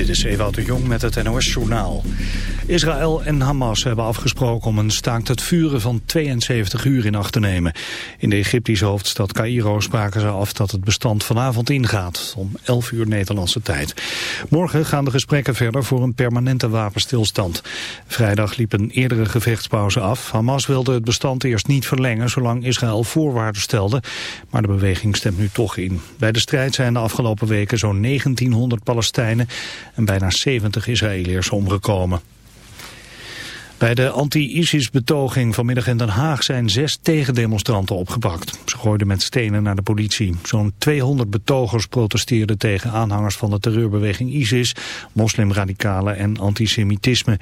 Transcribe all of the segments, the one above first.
Dit is Ewout de Jong met het NOS-journaal. Israël en Hamas hebben afgesproken om een staakt het vuren van 72 uur in acht te nemen. In de Egyptische hoofdstad Cairo spraken ze af dat het bestand vanavond ingaat, om 11 uur Nederlandse tijd. Morgen gaan de gesprekken verder voor een permanente wapenstilstand. Vrijdag liep een eerdere gevechtspauze af. Hamas wilde het bestand eerst niet verlengen zolang Israël voorwaarden stelde, maar de beweging stemt nu toch in. Bij de strijd zijn de afgelopen weken zo'n 1900 Palestijnen en bijna 70 Israëliërs omgekomen. Bij de anti-ISIS-betoging vanmiddag in Den Haag zijn zes tegendemonstranten opgepakt. Ze gooiden met stenen naar de politie. Zo'n 200 betogers protesteerden tegen aanhangers van de terreurbeweging ISIS, moslimradicalen en antisemitisme.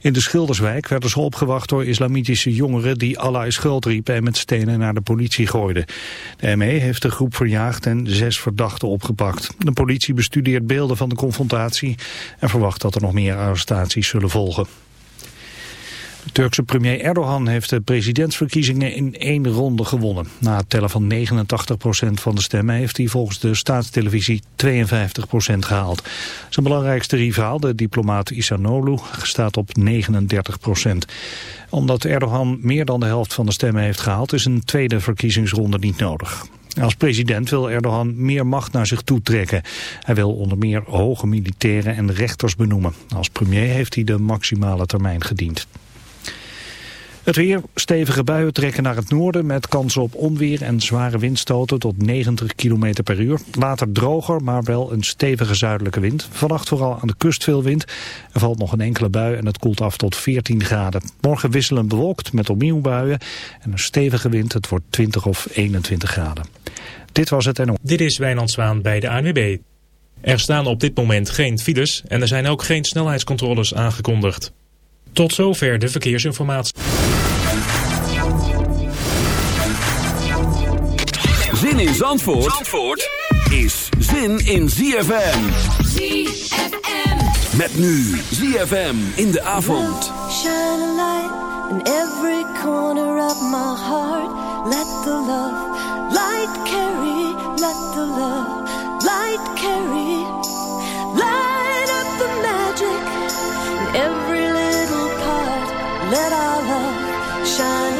In de Schilderswijk werden ze opgewacht door islamitische jongeren die Allah is groot riepen en met stenen naar de politie gooiden. De ME heeft de groep verjaagd en zes verdachten opgepakt. De politie bestudeert beelden van de confrontatie en verwacht dat er nog meer arrestaties zullen volgen. Turkse premier Erdogan heeft de presidentsverkiezingen in één ronde gewonnen. Na het tellen van 89% van de stemmen heeft hij volgens de staatstelevisie 52% gehaald. Zijn belangrijkste rivaal, de diplomaat Isanolu, staat op 39%. Omdat Erdogan meer dan de helft van de stemmen heeft gehaald, is een tweede verkiezingsronde niet nodig. Als president wil Erdogan meer macht naar zich toe trekken. Hij wil onder meer hoge militairen en rechters benoemen. Als premier heeft hij de maximale termijn gediend. Het weer, stevige buien trekken naar het noorden met kans op onweer en zware windstoten tot 90 km per uur. Later droger, maar wel een stevige zuidelijke wind. Vannacht vooral aan de kust veel wind. Er valt nog een enkele bui en het koelt af tot 14 graden. Morgen wisselen bewolkt met opnieuw buien en een stevige wind. Het wordt 20 of 21 graden. Dit was het en... Dit is Wijnand Zwaan bij de ANWB. Er staan op dit moment geen files en er zijn ook geen snelheidscontroles aangekondigd. Tot zover de verkeersinformatie. In Zandvoort, Zandvoort is zin in ZFM. ZFM. Met nu ZFM in de avond. Shine a light in every corner of my heart. Let the love light carry. Let the love light carry. Light up the magic in every little part. Let our love shine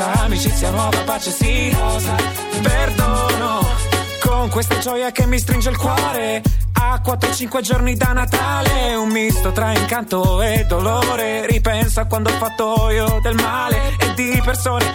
questa amicizia nuova pace sì Perdono Con questa gioia che mi stringe il cuore a 4-5 giorni da Natale, un misto tra incanto e dolore. Ripensa quando ho fatto io del male e di persone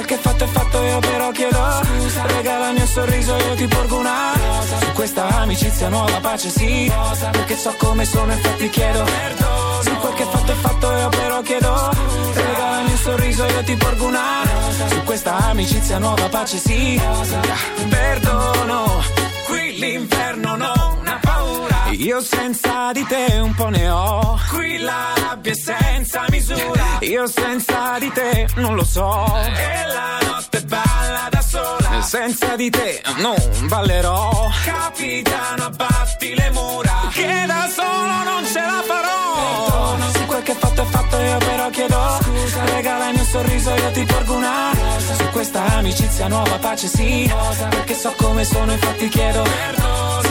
Quel che fatto è fatto io però chiedo Scusa. Regala il mio sorriso io ti porgo una Rosa. Su questa amicizia nuova pace sì Rosa. Perché so come sono infatti chiedo Perdono. Se quel che fatto è fatto io però chiedo Scusa. Regala il mio sorriso io ti porgo una Rosa. Su questa amicizia nuova pace sì Perdono Qui l'inferno non ha paura io senza di te un po' ne ho Qui la rabbia è senza misura Io senza di te non lo so. E la notte balla da sola. Senza di te non ballerò. Capitano abbatti le mura. Che da solo non ce la farò. Se quel che fatto è fatto io però chiedo Scusa. Regala il mio sorriso io ti porgo una Rosa. Su questa amicizia nuova pace sì. Rosa. Perché so come sono infatti chiedo Perdono.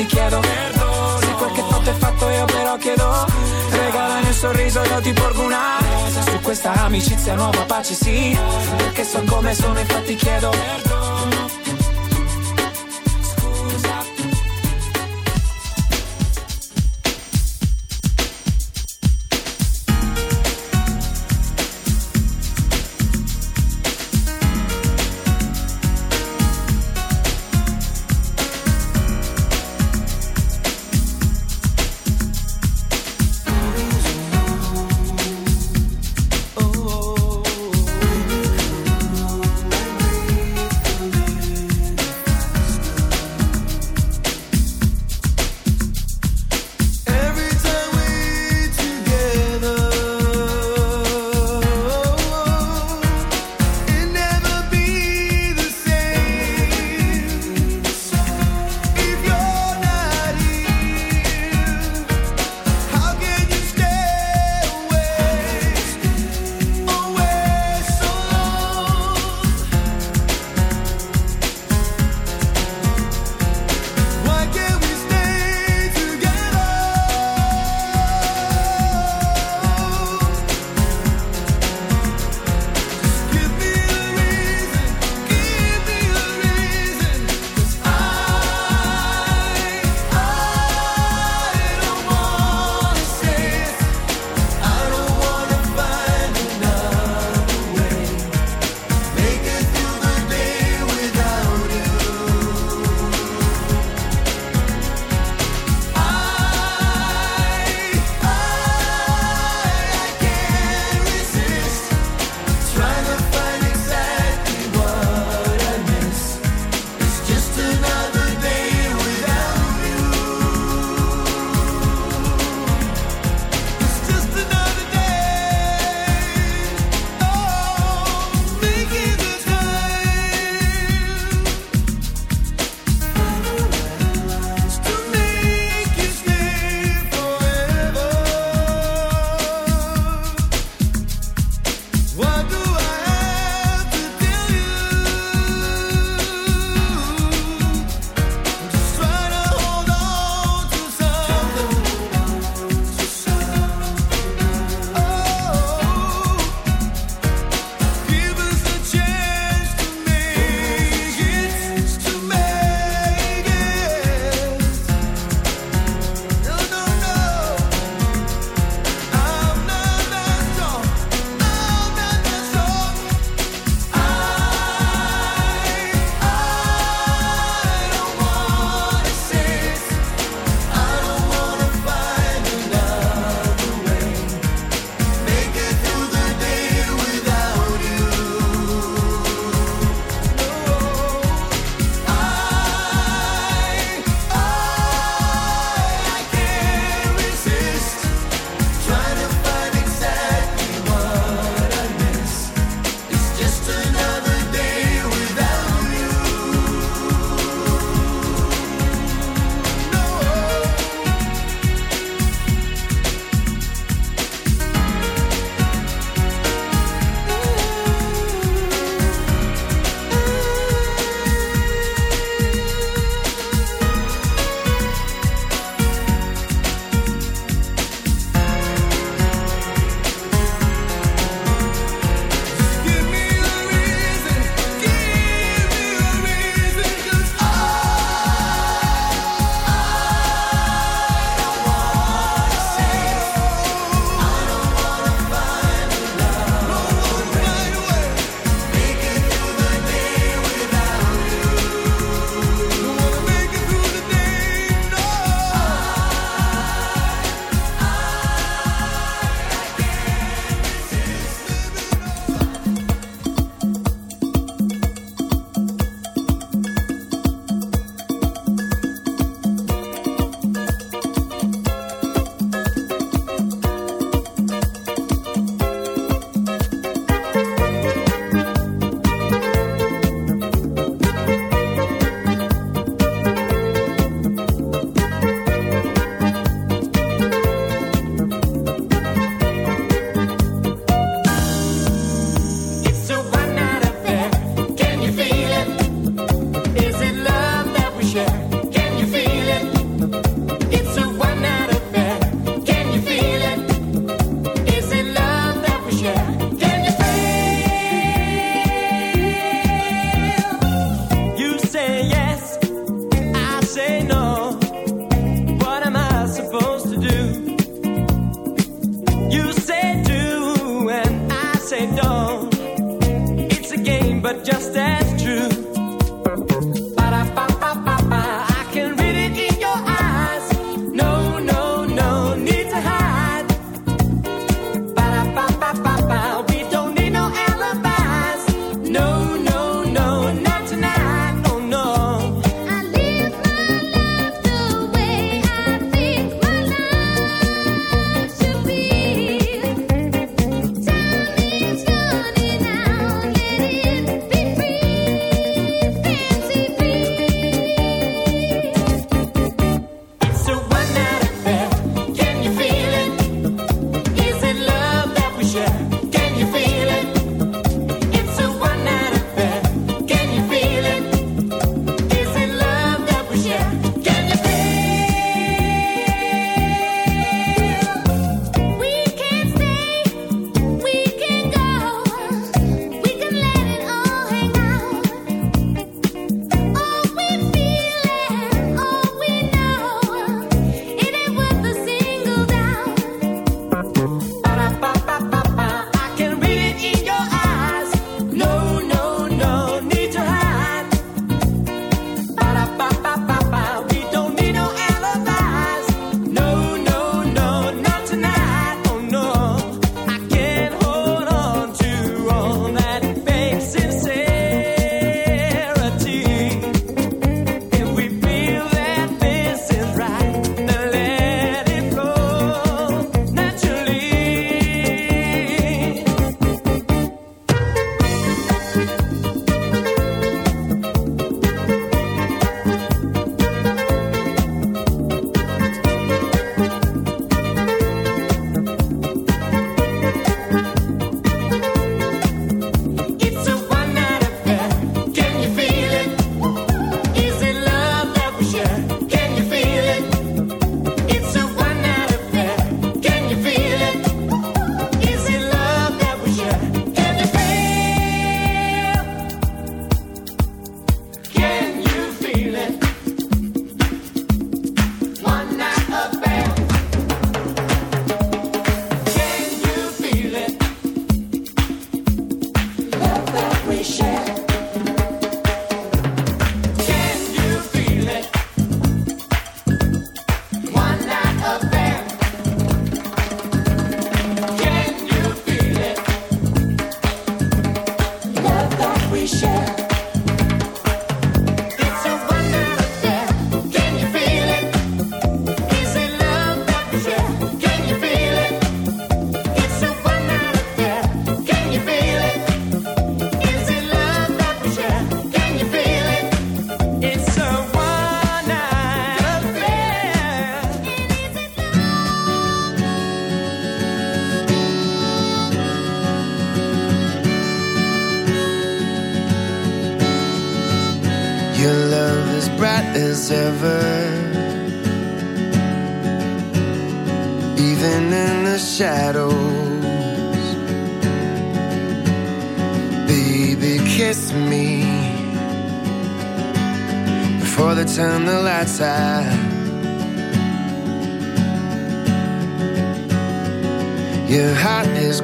infatti chiedo Perdono. Se quel che fatto è fatto io però chiedo Regalami un sorriso io ti porgo una. Su questa amicizia nuova pace sì. Perché so come sono infatti chiedo Perdono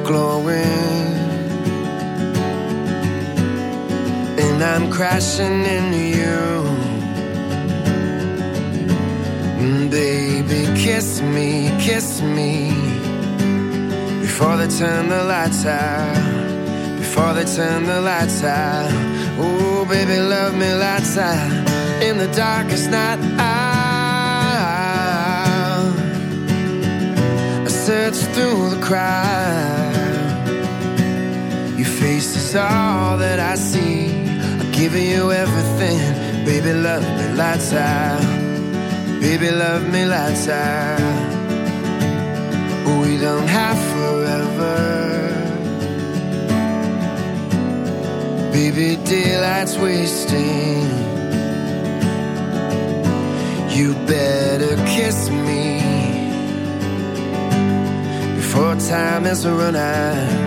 glowing. And I'm crashing into you. Mm, Baby, kiss me, kiss me. Before they turn the lights out Before they turn the lights out. Oh, baby, love me lights out. In the darkest night I search through the crowd Your face is all that I see I'm Giving you everything, baby, love me lights out. Baby, love me lights out. We don't have forever. Baby, daylight's wasting. You better kiss me before time is run out.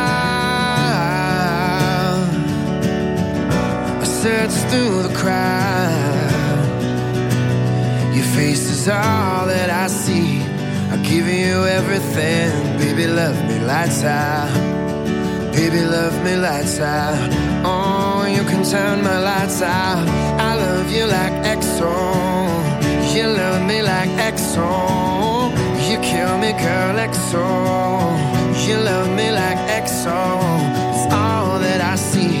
search through the crowd. Your face is all that I see. I'll give you everything. Baby, love me lights out. Baby, love me lights out. Oh, you can turn my lights out. I love you like XO. You love me like XO. You kill me, girl, XO. You love me like XO. It's all that I see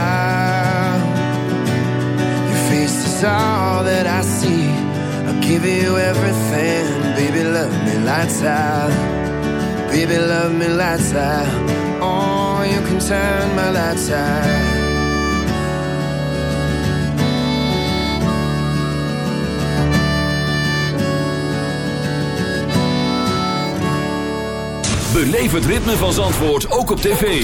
all that I see. I'll give you everything. Baby, love me lights out. Baby, love me lights out. Oh, you can turn my lights out. Beleef het ritme van Zandvoort ook op tv.